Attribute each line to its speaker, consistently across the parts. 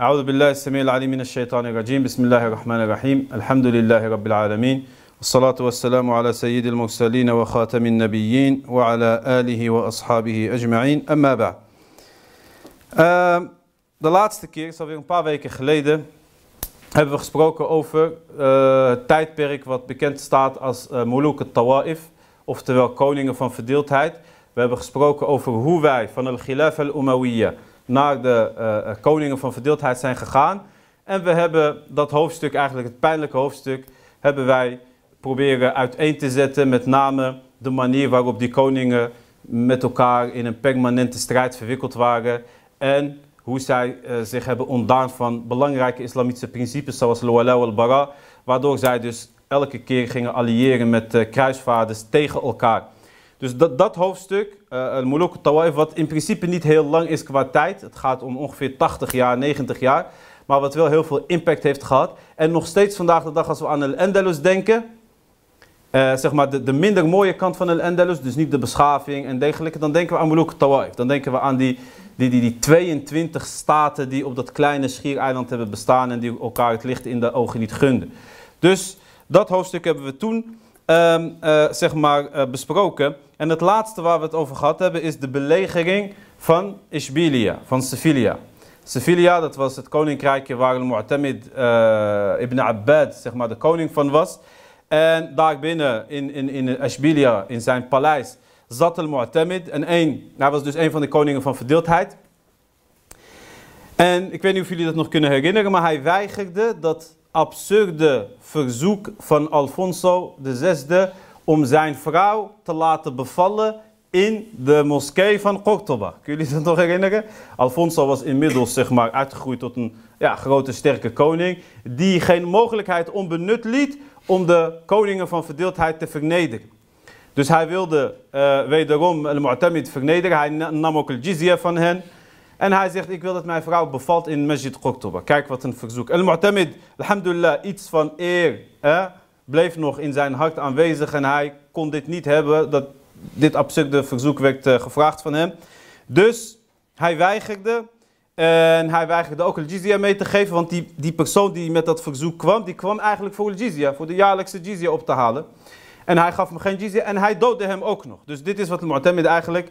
Speaker 1: أعوذ بالله السميع العليم من الشيطان الرجيم بسم الله الرحمن الرحيم الحمد لله رب العالمين والصلاة والسلام على سيد المرسلين وخاتم النبيين وعلى آله وأصحابه أجمعين أما بعد Uh, de laatste keer, is alweer een paar weken geleden, hebben we gesproken over uh, het tijdperk wat bekend staat als uh, Muluk al-Tawa'if, oftewel koningen van verdeeldheid. We hebben gesproken over hoe wij van al-Khilaf al-Umayyah naar de uh, koningen van verdeeldheid zijn gegaan. En we hebben dat hoofdstuk, eigenlijk het pijnlijke hoofdstuk, hebben wij proberen uiteen te zetten. Met name de manier waarop die koningen met elkaar in een permanente strijd verwikkeld waren. En hoe zij uh, zich hebben ontdaan van belangrijke islamitische principes zoals al-wala al-bara. Waardoor zij dus elke keer gingen alliëren met uh, kruisvaarders tegen elkaar. Dus dat, dat hoofdstuk, uh, al-Muluk al-Tawa'if, wat in principe niet heel lang is qua tijd. Het gaat om ongeveer 80 jaar, 90 jaar. Maar wat wel heel veel impact heeft gehad. En nog steeds vandaag de dag als we aan al-Andalus denken. Uh, zeg maar de, de, minder mooie kant van al-Andalus, dus niet de beschaving en dergelijke. Dan denken we aan Muluk al-Tawa'if. Dan denken we aan die, die, die, die 22 staten die op dat kleine schiereiland hebben bestaan. En die elkaar het licht in de ogen niet gunden. Dus dat hoofdstuk hebben we toen uh, uh, zeg maar, uh, besproken. En het laatste waar we het over gehad hebben is de belegering van Ishbilia, van Sevilla. Sevilla, dat was het koninkrijkje waar al-Mu'tamid ibn Abbad, zeg maar, de koning van was. En daarbinnen in, in, in Ashbilia, in zijn paleis, zat al-Mu'tamid. En hij was dus een van de koningen van verdeeldheid. En ik weet niet of jullie dat nog kunnen herinneren, maar hij weigerde dat absurde verzoek van Alfonso VI om zijn vrouw te laten bevallen in de moskee van Cordoba. Kunnen jullie dat nog herinneren? Alfonso was inmiddels zeg maar, uitgegroeid tot een ja, grote sterke koning die geen mogelijkheid onbenut liet om de koningen van verdeeldheid te vernederen. Dus hij wilde uh, wederom al-Mu'tamid vernederen. Hij nam ook al-jizya van hen. En hij zegt, ik wil dat mijn vrouw bevalt in Masjid Qurtuba. Kijk wat een verzoek. Al-Mu'tamid, alhamdulillah, iets van eer, bleef nog in zijn hart aanwezig. En hij kon dit niet hebben, dat dit absurde verzoek werd uh, gevraagd van hem. Dus hij weigerde. En hij weigerde ook al-jizya mee te geven. Want die, die persoon die met dat verzoek kwam, die kwam eigenlijk voor al-jizya. Voor de jaarlijkse jizya op te halen. En hij gaf hem geen jizya en hij doodde hem ook nog. Dus dit is wat al-Mu'tamid eigenlijk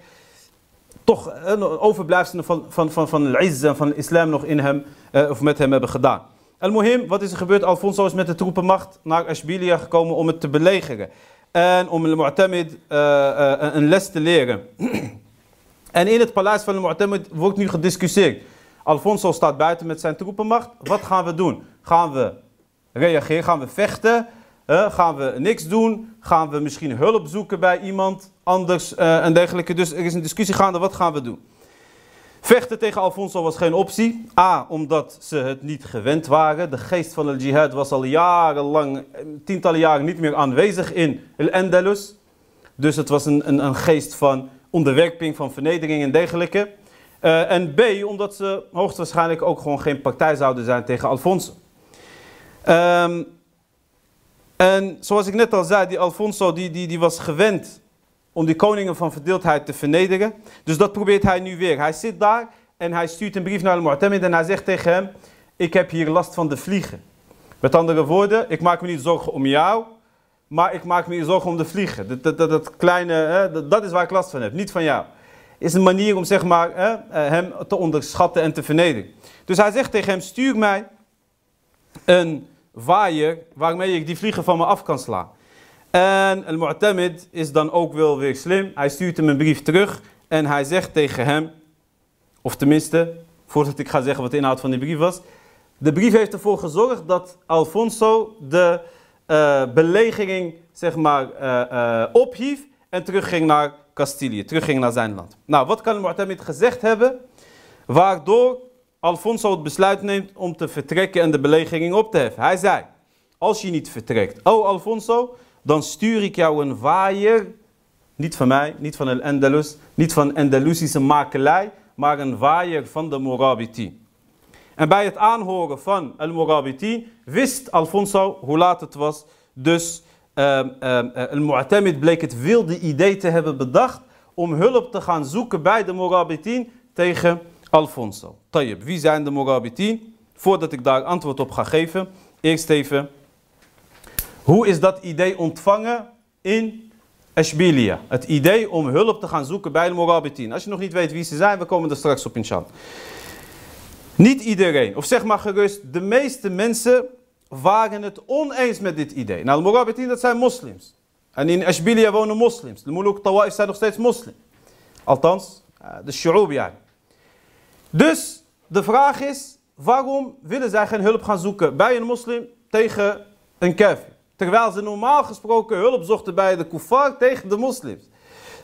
Speaker 1: toch een overblijfsel van, van, van, van al-izz en van de islam nog in hem, uh, of met hem hebben gedaan. Al-Muhim, wat is er gebeurd? Alfonso is met de troepenmacht naar Ashbilia gekomen om het te belegeren. En om al-Mu'tamid uh, uh, een les te leren. en in het paleis van al-Mu'tamid wordt nu gediscussieerd. Alfonso staat buiten met zijn troepenmacht. Wat gaan we doen? Gaan we reageren? Gaan we vechten? Gaan we niks doen? Gaan we misschien hulp zoeken bij iemand anders uh, en dergelijke? Dus er is een discussie gaande, wat gaan we doen? Vechten tegen Alfonso was geen optie. A, omdat ze het niet gewend waren. De geest van de jihad was al jarenlang, tientallen jaren niet meer aanwezig in Al-Andalus. Dus het was een, een, een, geest van onderwerping, van vernedering en dergelijke. Uh, en B, omdat ze hoogstwaarschijnlijk ook gewoon geen partij zouden zijn tegen Alfonso. Um, en zoals ik net al zei, die Alfonso die, die, die was gewend om die koningen van verdeeldheid te vernederen. Dus dat probeert hij nu weer. Hij zit daar en hij stuurt een brief naar al-Mu'tamid en hij zegt tegen hem, ik heb hier last van de vliegen. Met andere woorden, ik maak me niet zorgen om jou, maar ik maak me zorgen om de vliegen. Dat, dat, dat, kleine, hè, dat, is waar ik last van heb, niet van jou. Is een manier om zeg maar, hè, hem te onderschatten en te vernederen. Dus hij zegt tegen hem, stuur mij een waaier waarmee ik die vliegen van me af kan slaan. En al-Mu'tamid is dan ook wel weer slim. Hij stuurt hem een brief terug en hij zegt tegen hem, of tenminste, voordat ik ga zeggen wat de inhoud van die brief was. De brief heeft ervoor gezorgd dat Alfonso de uh, belegering zeg maar, uh, uh, ophief en terugging naar Castilië, terugging naar zijn land. Nou, wat kan al-Mu'tamid gezegd hebben, waardoor Alfonso het besluit neemt om te vertrekken en de belegering op te heffen. Hij zei, als je niet vertrekt, oh Alfonso, dan stuur ik jou een waaier, niet van mij, niet van Al-Andalus, niet van Andalusische makelij, maar een waaier van de Morabiti. En bij het aanhoren van Al-Morabiti wist Alfonso hoe laat het was, dus uh, uh, Al-Mu'tamid bleek het wilde idee te hebben bedacht om hulp te gaan zoeken bij de Morabitin tegen Alfonso. Tayyip, wie zijn de Morabitin? voordat ik daar antwoord op ga geven, eerst even, hoe is dat idee ontvangen in Ashbilia? Het idee om hulp te gaan zoeken bij de Morabitin. Als je nog niet weet wie ze zijn, we komen er straks op inshallah. Niet iedereen, of zeg maar gerust, de meeste mensen waren het oneens met dit idee. Nou, de Morabitin, dat zijn moslims. En in Ashbilia wonen moslims. De Muluk Tawa'if zijn nog steeds moslim. Althans, eh, de Shu'ub. Dus de vraag is, waarom willen zij geen hulp gaan zoeken bij een moslim tegen een kafir? Terwijl ze normaal gesproken hulp zochten bij de kuffar tegen de moslims.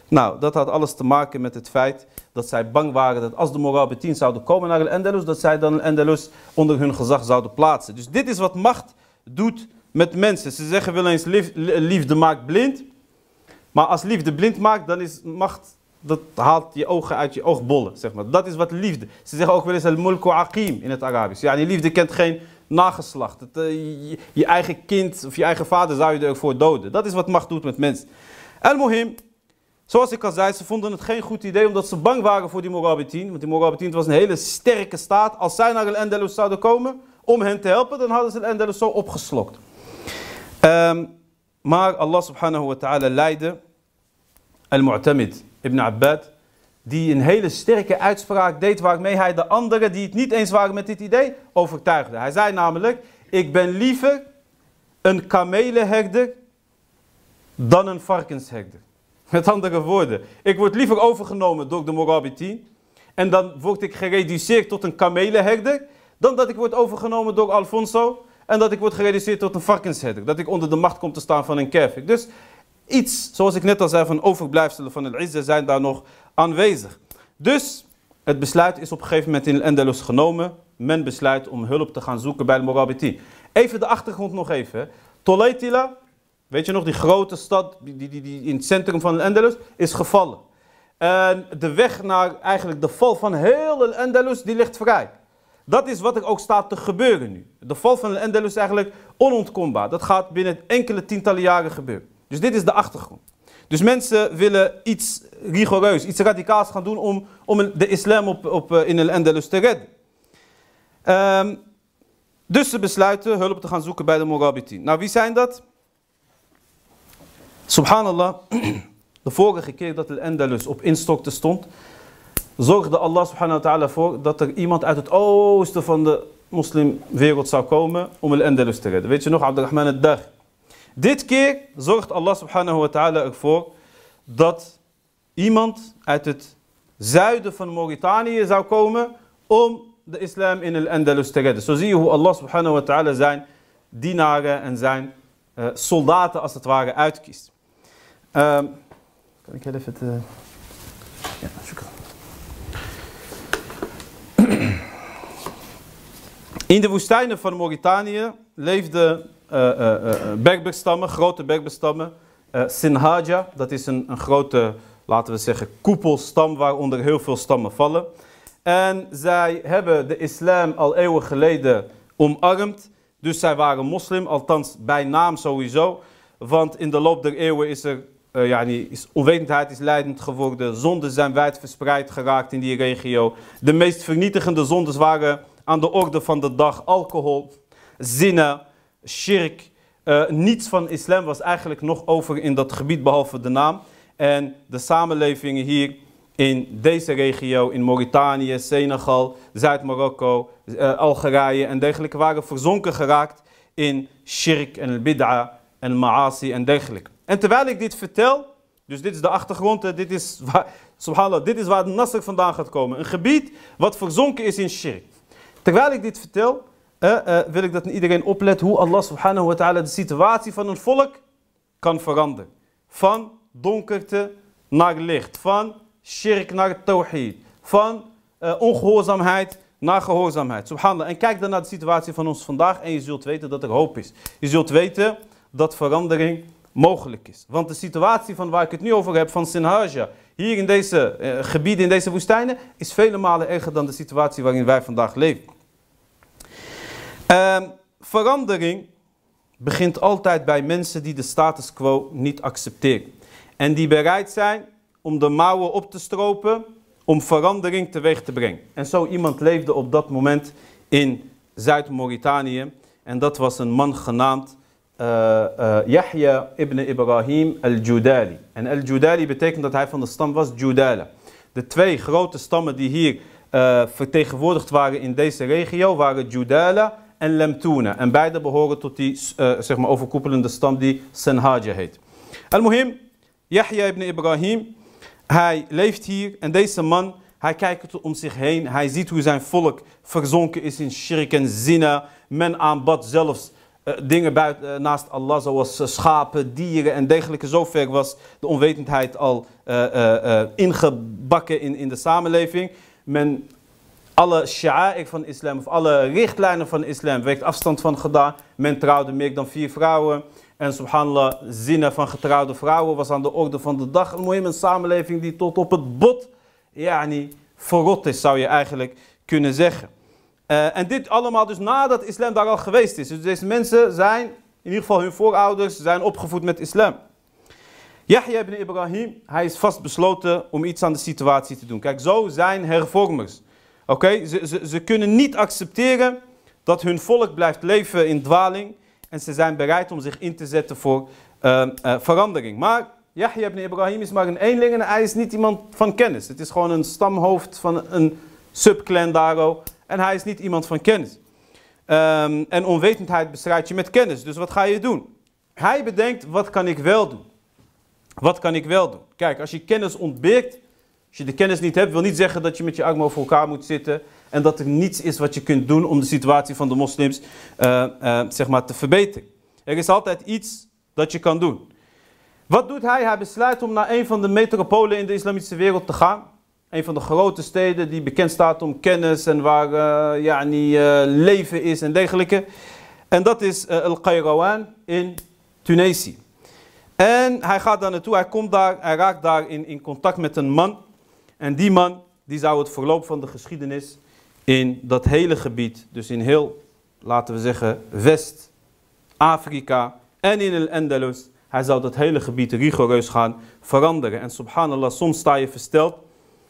Speaker 1: Nou, dat had alles te maken met het feit dat zij bang waren dat als de Morabitin zouden komen naar Al-Andalus, dat zij dan Al-Andalus onder hun gezag zouden plaatsen. Dus dit is wat macht doet met mensen. Ze zeggen wel eens liefde maakt blind. Maar als liefde blind maakt, dan is macht, dat haalt je ogen uit je oogbollen. Zeg maar. Dat is wat liefde. Ze zeggen ook wel eens al-mulku aqim in het Arabisch. Ja, die liefde kent geen nageslacht. Uh, je, je, eigen kind of je eigen vader zou je ervoor doden. Dat is wat macht doet met mensen. El-Mohim, zoals ik al zei, ze vonden het geen goed idee omdat ze bang waren voor die Morabitin. Want die Morabitin was een hele sterke staat. Als zij naar Al-Andalus zouden komen om hen te helpen, dan hadden ze Al-Andalus zo opgeslokt. Um, maar Allah subhanahu wa ta'ala leidde Al-Mu'tamid ibn Abbad, die een hele sterke uitspraak deed waarmee hij de anderen die het niet eens waren met dit idee overtuigde. Hij zei namelijk, ik ben liever een kamelenherder dan een varkensherder. Met andere woorden, ik word liever overgenomen door de Morabiti en dan word ik gereduceerd tot een kamelenherder dan dat ik word overgenomen door Alfonso en dat ik word gereduceerd tot een varkensherder. Dat ik onder de macht kom te staan van een kefir. Dus iets, zoals ik net al zei, van overblijfselen van el Izza zijn daar nog aanwezig. Dus het besluit is op een gegeven moment in Endelus genomen. Men besluit om hulp te gaan zoeken bij de Morabiti. Even de achtergrond nog even. Toleitila, weet je nog, die grote stad die, die, die in het centrum van Endelus, is gevallen. En de weg naar eigenlijk de val van heel Endelus, die ligt vrij. Dat is wat er ook staat te gebeuren nu. De val van de Endelus is eigenlijk onontkombaar. Dat gaat binnen enkele tientallen jaren gebeuren. Dus dit is de achtergrond. Dus mensen willen iets rigoureus, iets radicaals gaan doen om, om de islam op, op, eh, in de Endelus te redden. Um, dus ze besluiten hulp te gaan zoeken bij de Morabitin. Nou, wie zijn dat? Subhanallah, de vorige keer dat de Endelus op instokte stond, zorgde Allah subhanahu wa ta'ala voor dat er iemand uit het oosten van de moslimwereld zou komen om de Andalus te redden. Weet je nog, Abdurrahman al-Dar. Dit keer zorgt Allah subhanahu wa ta'ala ervoor dat iemand uit het zuiden van Mauritanië zou komen om de islam in de Andalus te redden. Zo zie je hoe Allah subhanahu wa ta'ala zijn dienaren en zijn uh, soldaten als het ware uitkiest. Um, kan ik even het... Uh... Ja, In de woestijnen van Mauritanië leefden uh, bergbestammen, grote bergbestammen. Sinhaja, dat is een, een grote, laten we zeggen, koepelstam waaronder heel veel stammen vallen. En zij hebben de islam al eeuwen geleden omarmd. Dus zij waren moslim, althans bij naam sowieso. Want in de loop der eeuwen is er, ja, is, onwetendheid is leidend geworden. Zonden zijn wijd verspreid geraakt in die regio. De meest vernietigende zondes waren aan de orde van de dag. Alcohol, zinnen, shirk. Uh, niets van islam was eigenlijk nog over in dat gebied behalve de naam. En de samenlevingen hier in deze regio, in Mauritanië, Senegal, Zuid-Marokko, uh, Algerije en dergelijke, waren verzonken geraakt in shirk en bid'a en ma'asi en dergelijke. En terwijl ik dit vertel, dus dit is de achtergrond, dit is waar, subhanallah, dit is waar de Nasser vandaan gaat komen. Een gebied wat verzonken is in shirk. Terwijl ik dit vertel, uh, wil ik dat iedereen oplet hoe Allah subhanahu wa ta'ala de situatie van een volk kan veranderen. Van donkerte naar licht, van shirk naar tawhid, van uh, ongehoorzaamheid naar gehoorzaamheid. Subhanallah. En kijk dan naar de situatie van ons vandaag en je zult weten dat er hoop is. Je zult weten dat verandering mogelijk is. Want de situatie van waar ik het nu over heb, van Sinhaja, hier in deze gebieden, in deze woestijnen, is vele malen erger dan de situatie waarin wij vandaag leven. Uh, verandering begint altijd bij mensen die de status quo niet accepteren. En die bereid zijn om de mouwen op te stropen om verandering teweeg te brengen. En zo iemand leefde op dat moment in Zuid-Mauritanië. En dat was een man genaamd uh, Yahya ibn Ibrahim al-Judali. En al-Judali betekent dat hij van de stam was Judala. De twee grote stammen die hier uh, vertegenwoordigd waren in deze regio waren Judala en Lemtuna. En beide behoren tot die zeg maar overkoepelende stam die Senhaja heet. Al-Muhim, Yahya ibn Ibrahim, hij leeft hier en deze man, hij kijkt om zich heen. Hij ziet hoe zijn volk verzonken is in shirk en zina. Men aanbad zelfs uh, dingen buiten, uh, naast Allah, zoals schapen, dieren en dergelijke. Zover was de onwetendheid al ingebakken in, in de samenleving. Men alle sha'aik van islam, of alle richtlijnen van islam, werd afstand van gedaan. Men trouwde meer dan vier vrouwen. En subhanallah, zinnen van getrouwde vrouwen was aan de orde van de dag. Een een samenleving die tot op het bot yani, verrot is, zou je eigenlijk kunnen zeggen. Uh, en dit allemaal dus nadat islam daar al geweest is. Dus deze mensen zijn, in ieder geval hun voorouders, zijn opgevoed met islam. Yahya ibn Ibrahim, hij is vastbesloten om iets aan de situatie te doen. Kijk, zo zijn hervormers. Oké, ze, ze, ze kunnen niet accepteren dat hun volk blijft leven in dwaling. En ze zijn bereid om zich in te zetten voor uh, uh, verandering. Maar Yahya ibn Ibrahim is maar een eenling en hij is niet iemand van kennis. Het is gewoon een stamhoofd van een subclan daro. En hij is niet iemand van kennis. Um, en onwetendheid bestrijd je met kennis. Dus wat ga je doen? Hij bedenkt, wat kan ik wel doen? Wat kan ik wel doen? Kijk, als je kennis ontbeert, als je de kennis niet hebt, wil niet zeggen dat je met je armen voor elkaar moet zitten. En dat er niets is wat je kunt doen om de situatie van de moslims uh, uh, zeg maar te verbeteren. Er is altijd iets dat je kan doen. Wat doet hij? Hij besluit om naar een van de metropolen in de islamitische wereld te gaan. Een van de grote steden die bekend staat om kennis en waar uh, yani, uh, leven is en dergelijke. En dat is uh, Al-Qayrawan in Tunesië. En hij gaat daar naartoe, hij komt daar, hij raakt daar in, in contact met een man. En die man die zou het verloop van de geschiedenis in dat hele gebied, dus in heel, laten we zeggen, West-Afrika en in Al-Andalus, hij zou dat hele gebied rigoureus gaan veranderen. En subhanallah, soms sta je versteld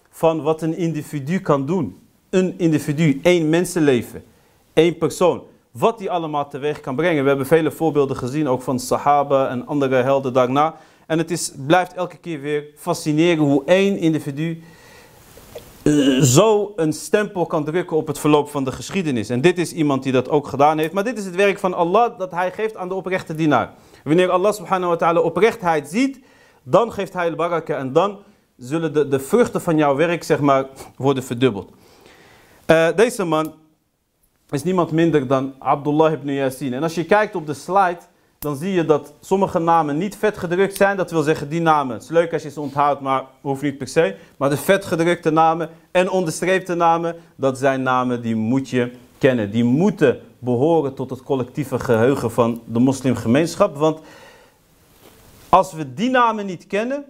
Speaker 1: van wat een individu kan doen. Een individu, één mensenleven, één persoon. Wat die allemaal teweeg kan brengen. We hebben vele voorbeelden gezien, ook van Sahaba en andere helden daarna. En het is, blijft elke keer weer fascineren hoe één individu uh, zo een stempel kan drukken op het verloop van de geschiedenis. En dit is iemand die dat ook gedaan heeft. Maar dit is het werk van Allah dat hij geeft aan de oprechte dienaar. Wanneer Allah subhanahu wa ta'ala oprechtheid ziet, dan geeft hij al-baraka en dan zullen de, de vruchten van jouw werk zeg maar, worden verdubbeld. Uh, deze man is niemand minder dan Abdullah ibn Yasin. En als je kijkt op de slide, dan zie je dat sommige namen niet vet gedrukt zijn. Dat wil zeggen, die namen, het is leuk als je ze onthoudt, maar hoeft niet per se. Maar de vet gedrukte namen en onderstreepte namen, dat zijn namen die moet je kennen. Die moeten behoren tot het collectieve geheugen van de moslimgemeenschap. Want als we die namen niet kennen,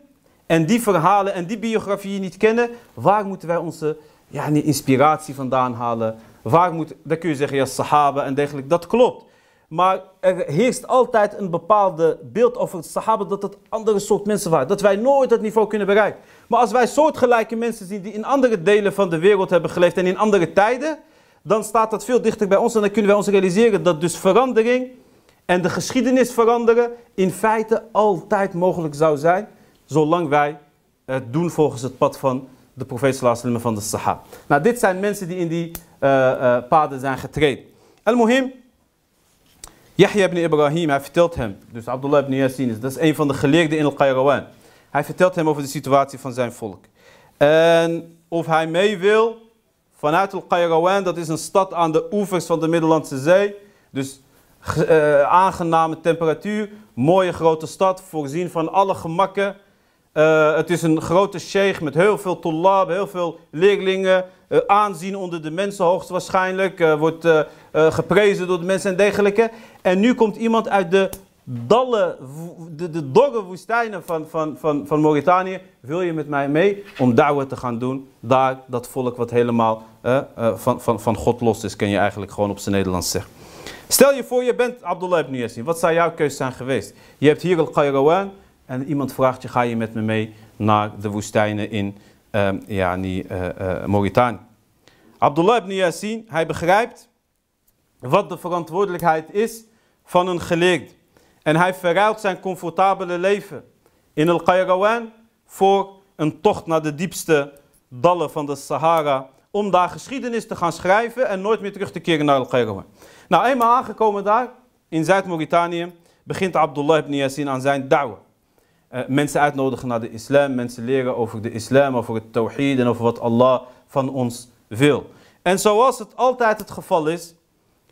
Speaker 1: en die verhalen en die biografieën niet kennen, waar moeten wij onze ja, inspiratie vandaan halen? Waar moet, dan kun je zeggen, ja, sahaba en dergelijke, dat klopt. Maar er heerst altijd een bepaalde beeld over het sahaba dat het andere soort mensen waren. Dat wij nooit dat niveau kunnen bereiken. Maar als wij soortgelijke mensen zien die in andere delen van de wereld hebben geleefd en in andere tijden, dan staat dat veel dichter bij ons en dan kunnen wij ons realiseren dat dus verandering en de geschiedenis veranderen in feite altijd mogelijk zou zijn zolang wij het doen volgens het pad van de profeet sallallahu van de sahaba. Nou, dit zijn mensen die in die uh, uh, paden zijn getreden. Al-Muhim, Yahya ibn Ibrahim, hij vertelt hem, dus Abdullah ibn Yasin, dat is een van de geleerden in Al-Qayrawan. Hij vertelt hem over de situatie van zijn volk. En of hij mee wil vanuit Al-Qayrawan, dat is een stad aan de oevers van de Middellandse Zee. Dus uh, aangename temperatuur, mooie grote stad, voorzien van alle gemakken. Uh, het is een grote sheikh met heel veel tollab, heel veel leerlingen. Uh, aanzien onder de mensen hoogstwaarschijnlijk. Wordt geprezen door de mensen en dergelijke. En nu komt iemand uit de dalle, de, de dorre woestijnen van, van, van, van Mauritanië. Wil je met mij mee om da'wah te gaan doen? Daar, dat volk wat helemaal van, van, van God los is, kan je eigenlijk gewoon op zijn Nederlands zeggen. Stel je voor, je bent Abdullah ibn Yassin. Wat zou jouw keuze zijn geweest? Je hebt hier al-Qayrawan en iemand vraagt je, ga je met me mee naar de woestijnen in um, ja, Mauritanië. Abdullah ibn Yassin, hij begrijpt wat de verantwoordelijkheid is van een geleerde. En hij verruilt zijn comfortabele leven in Al-Qayrawan voor een tocht naar de diepste dallen van de Sahara. Om daar geschiedenis te gaan schrijven en nooit meer terug te keren naar Al-Qayrawan. Nou, eenmaal aangekomen daar in Zuid-Mauritanië begint Abdullah ibn Yassin aan zijn da'wah. Uh, mensen uitnodigen naar de islam, mensen leren over de islam, over het tawhid en over wat Allah van ons wil. En zoals het altijd het geval is,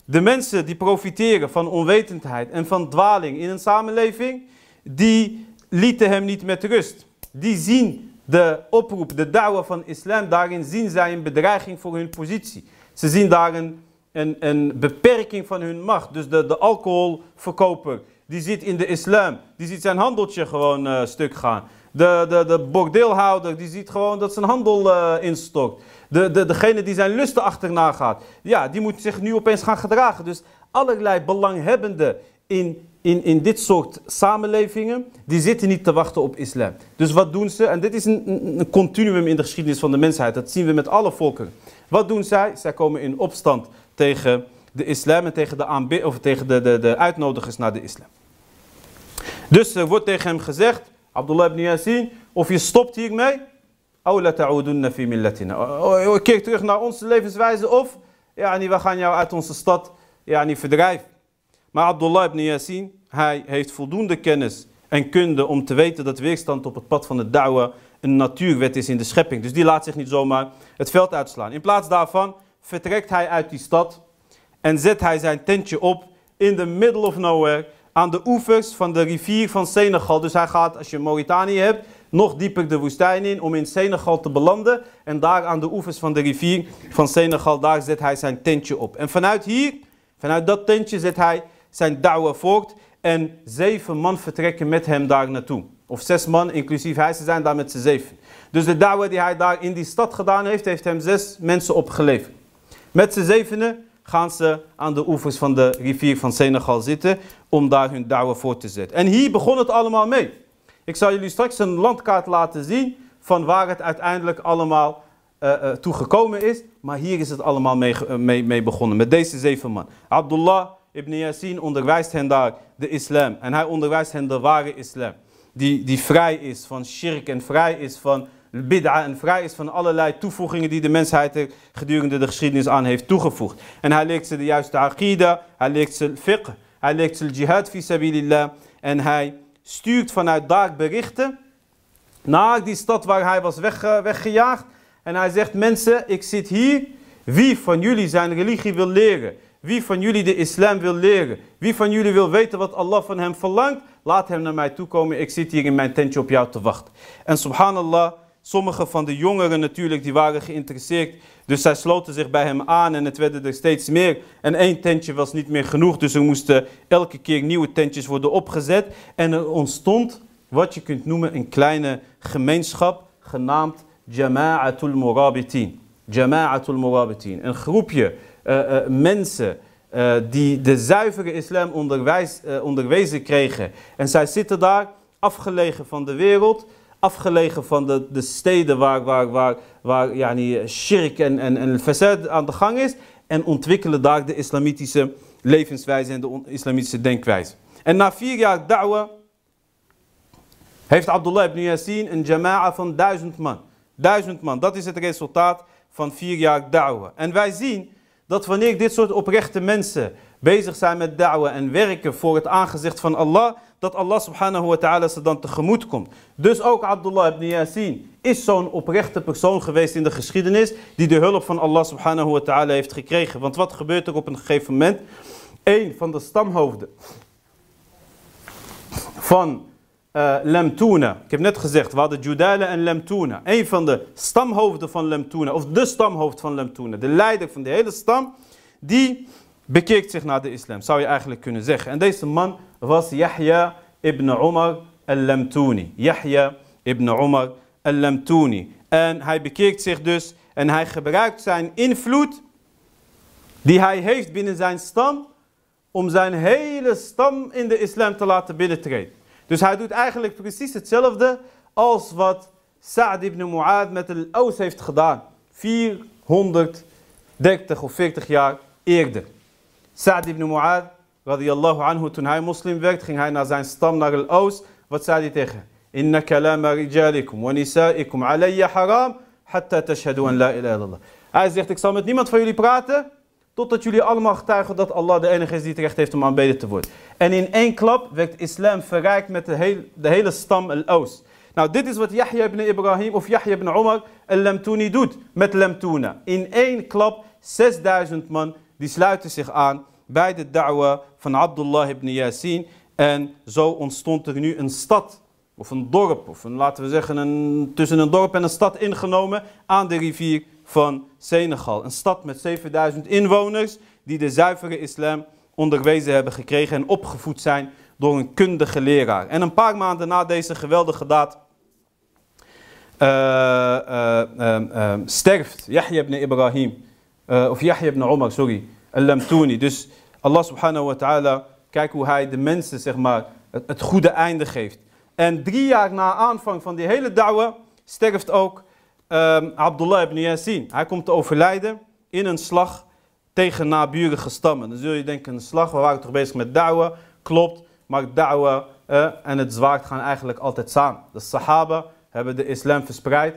Speaker 1: de mensen die profiteren van onwetendheid en van dwaling in een samenleving, die lieten hem niet met rust. Die zien de oproep, de da'wah van islam, daarin zien zij een bedreiging voor hun positie. Ze zien daar een, een, beperking van hun macht. Dus de, de alcoholverkoper, die zit in de islam, die ziet zijn handeltje gewoon uh, stuk gaan. De, de, de bordeelhouder, die ziet gewoon dat zijn handel uh, instokt. De, de, degene die zijn lusten achterna gaat, ja, die moet zich nu opeens gaan gedragen. Dus allerlei belanghebbenden in, in, in dit soort samenlevingen, die zitten niet te wachten op islam. Dus wat doen ze? En dit is een, een continuum in de geschiedenis van de mensheid. Dat zien we met alle volken. Wat doen zij? Zij komen in opstand tegen de islam en tegen de, of tegen de, de, de uitnodigers naar de islam. Dus er wordt tegen hem gezegd, Abdullah ibn Yasin, of je stopt hiermee, Keer terug naar onze levenswijze of yani, we gaan jou uit onze stad yani, verdrijven. Maar Abdullah ibn Yasin, hij heeft voldoende kennis en kunde om te weten dat weerstand op het pad van de da'wa een natuurwet is in de schepping. Dus die laat zich niet zomaar het veld uitslaan. In plaats daarvan vertrekt hij uit die stad en zet hij zijn tentje op in the middle of nowhere aan de oevers van de rivier van Senegal. Dus hij gaat, als je Mauritanië hebt, nog dieper de woestijn in om in Senegal te belanden. En daar aan de oevers van de rivier van Senegal, daar zet hij zijn tentje op. En vanuit hier, vanuit dat tentje, zet hij zijn da'wa voort. En zeven man vertrekken met hem daar naartoe. Of zes man, inclusief hij, ze zijn daar met z'n zeven. Dus de da'wa die hij daar in die stad gedaan heeft, heeft hem zes mensen opgeleverd. Met z'n zevenen gaan ze aan de oevers van de rivier van Senegal zitten om daar hun da'wa voor te zetten. En hier begon het allemaal mee. Ik zal jullie straks een landkaart laten zien van waar het uiteindelijk allemaal uh, toe gekomen is. Maar hier is het allemaal mee, mee, mee, begonnen, met deze zeven man. Abdullah ibn Yasin onderwijst hen daar de islam. En hij onderwijst hen de ware islam. Die, die vrij is van shirk en vrij is van bid'a en vrij is van allerlei toevoegingen die de mensheid er gedurende de geschiedenis aan heeft toegevoegd. En hij leert ze de juiste aqida, hij leert ze fiqh, hij leert ze jihad fi sabilillah en hij stuurt vanuit daar berichten naar die stad waar hij was weggejaagd. En hij zegt, mensen, ik zit hier. Wie van jullie zijn religie wil leren? Wie van jullie de islam wil leren? Wie van jullie wil weten wat Allah van hem verlangt? Laat hem naar mij toe komen. Ik zit hier in mijn tentje op jou te wachten. En subhanallah, sommige van de jongeren natuurlijk, die waren geïnteresseerd. Dus zij sloten zich bij hem aan en het werden er steeds meer. En één tentje was niet meer genoeg, dus er moesten elke keer nieuwe tentjes worden opgezet. En er ontstond wat je kunt noemen een kleine gemeenschap, genaamd Jama'atul Murabitin. Jama'atul Murabitin. Een groepje uh, uh, mensen uh, die de zuivere islam onderwijs, onderwezen kregen. En zij zitten daar, afgelegen van de wereld afgelegen van de, de steden waar, waar, waar, waar yani, shirk en, en, en aan de gang is. En ontwikkelen daar de islamitische levenswijze en de islamitische denkwijze. En na vier jaar da'wa heeft Abdullah ibn Yasin een jama'a van duizend man. Duizend man, dat is het resultaat van vier jaar da'wa. En wij zien dat wanneer dit soort oprechte mensen bezig zijn met da'wa en werken voor het aangezicht van Allah, dat Allah subhanahu wa ta'ala ze dan tegemoet komt. Dus ook Abdullah ibn Yasin is zo'n oprechte persoon geweest in de geschiedenis die de hulp van Allah subhanahu wa ta'ala heeft gekregen. Want wat gebeurt er op een gegeven moment? Een van de stamhoofden van uh, Lemtuna. Ik heb net gezegd, we hadden Judala en Lemtuna. Een van de stamhoofden van Lemtuna, of de stamhoofd van Lemtuna, de leider van de hele stam, die bekeert zich naar de islam, zou je eigenlijk kunnen zeggen. En deze man was Yahya ibn Umar al-Lamtuni. Yahya ibn Umar al-Lamtuni. En hij bekeert zich dus en hij gebruikt zijn invloed die hij heeft binnen zijn stam om zijn hele stam in de islam te laten binnentreden. Dus hij doet eigenlijk precies hetzelfde als wat Sa'd ibn Mu'ad met al-Aus heeft gedaan. 430 of 40 jaar eerder. Sa'd ibn Mu'ad, radiyallahu anhu, toen hij moslim werd, ging hij naar zijn stam, naar el Oost. Wat zei hij tegen? Inna kalama rijalikum wa nisa'ikum alayya haram, hatta tashhadu an la ilaha. Hij zegt, ik zal met niemand van jullie praten, totdat jullie allemaal getuigen dat Allah de enige is die het recht heeft om aanbeden te worden. En in één klap werd islam verrijkt met de, de hele stam al-Oost. Nou, dit is wat Yahya ibn Ibrahim of Yahya ibn Omar al-Lamtuni doet met Lamtuna. In één klap 6000 man die sluiten zich aan bij de da'wa van Abdullah ibn Yasin. En zo ontstond er nu een stad of een dorp, of een, laten we zeggen een, tussen een dorp en een stad ingenomen aan de rivier van Senegal. Een stad met 7000 inwoners die de zuivere islam onderwezen hebben gekregen en opgevoed zijn door een kundige leraar. En een paar maanden na deze geweldige daad uh, uh, uh, sterft Yahya ibn Ibrahim, of Yahya ibn Omar, sorry, Dus Allah subhanahu wa ta'ala, kijk hoe hij de mensen, zeg maar, het, goede einde geeft. En drie jaar na aanvang van die hele da'wa sterft ook um, Abdullah ibn Yasin. Hij komt te overlijden in een slag tegen naburige stammen. Dan zul je denken, een slag, we waren toch bezig met da'wa? Klopt, maar da'wa uh, en het zwaard gaan eigenlijk altijd samen. De sahaba hebben de islam verspreid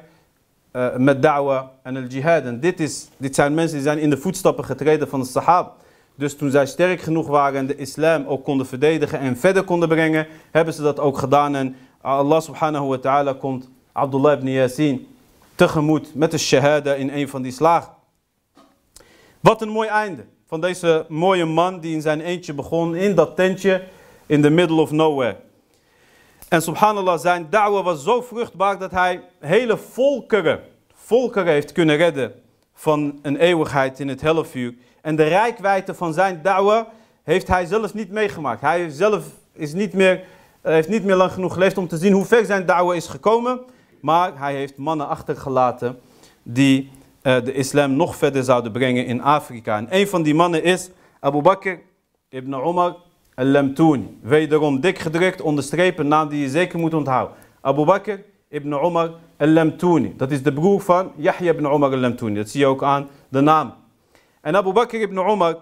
Speaker 1: uh, met da'wa en el jihad. En dit, is, dit zijn mensen die zijn in de voetstappen getreden van de sahaba. Dus toen zij sterk genoeg waren en de islam ook konden verdedigen en verder konden brengen, hebben ze dat ook gedaan. En Allah subhanahu wa ta'ala komt Abdullah ibn Yasin tegemoet met de shahada in een van die slagen. Wat een mooi einde van deze mooie man die in zijn eentje begon in dat tentje in the middle of nowhere. En subhanallah, zijn da'wa was zo vruchtbaar dat hij hele volkeren, volkeren heeft kunnen redden van een eeuwigheid in het hellevuur. En de rijkwijde van zijn da'wa heeft hij zelf niet meegemaakt. Hij zelf is niet meer, heeft niet meer lang genoeg geleefd om te zien hoe ver zijn da'wa is gekomen. Maar hij heeft mannen achtergelaten die uh, de islam nog verder zouden brengen in Afrika. En een van die mannen is Abu Bakr ibn Umar al-Lamtuni. Wederom dik gedrukt, onderstrepen, naam die je zeker moet onthouden. Abu Bakr ibn Umar al-Lamtuni. Dat is de broer van Yahya ibn Umar al-Lamtuni. Dat zie je ook aan de naam. En Abu Bakr ibn Umar,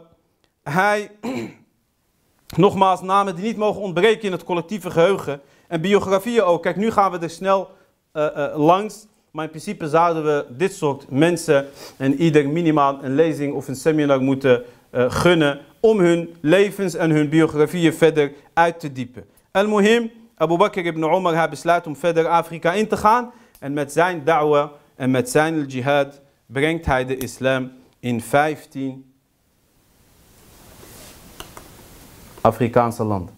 Speaker 1: hij, nogmaals namen die niet mogen ontbreken in het collectieve geheugen. En biografieën ook. Kijk, nu gaan we er snel uh, uh, langs. Maar in principe zouden we dit soort mensen en ieder minimaal een lezing of een seminar moeten uh, gunnen om hun levens en hun biografieën verder uit te diepen. Al-Muhim, Abu Bakr ibn Umar, hij besluit om verder Afrika in te gaan. En met zijn da'wa en met zijn jihad brengt hij de islam in 15 Afrikaanse landen.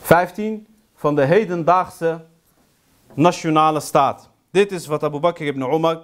Speaker 1: 15 van de hedendaagse nationale staat. Dit is wat Abu Bakr ibn Umar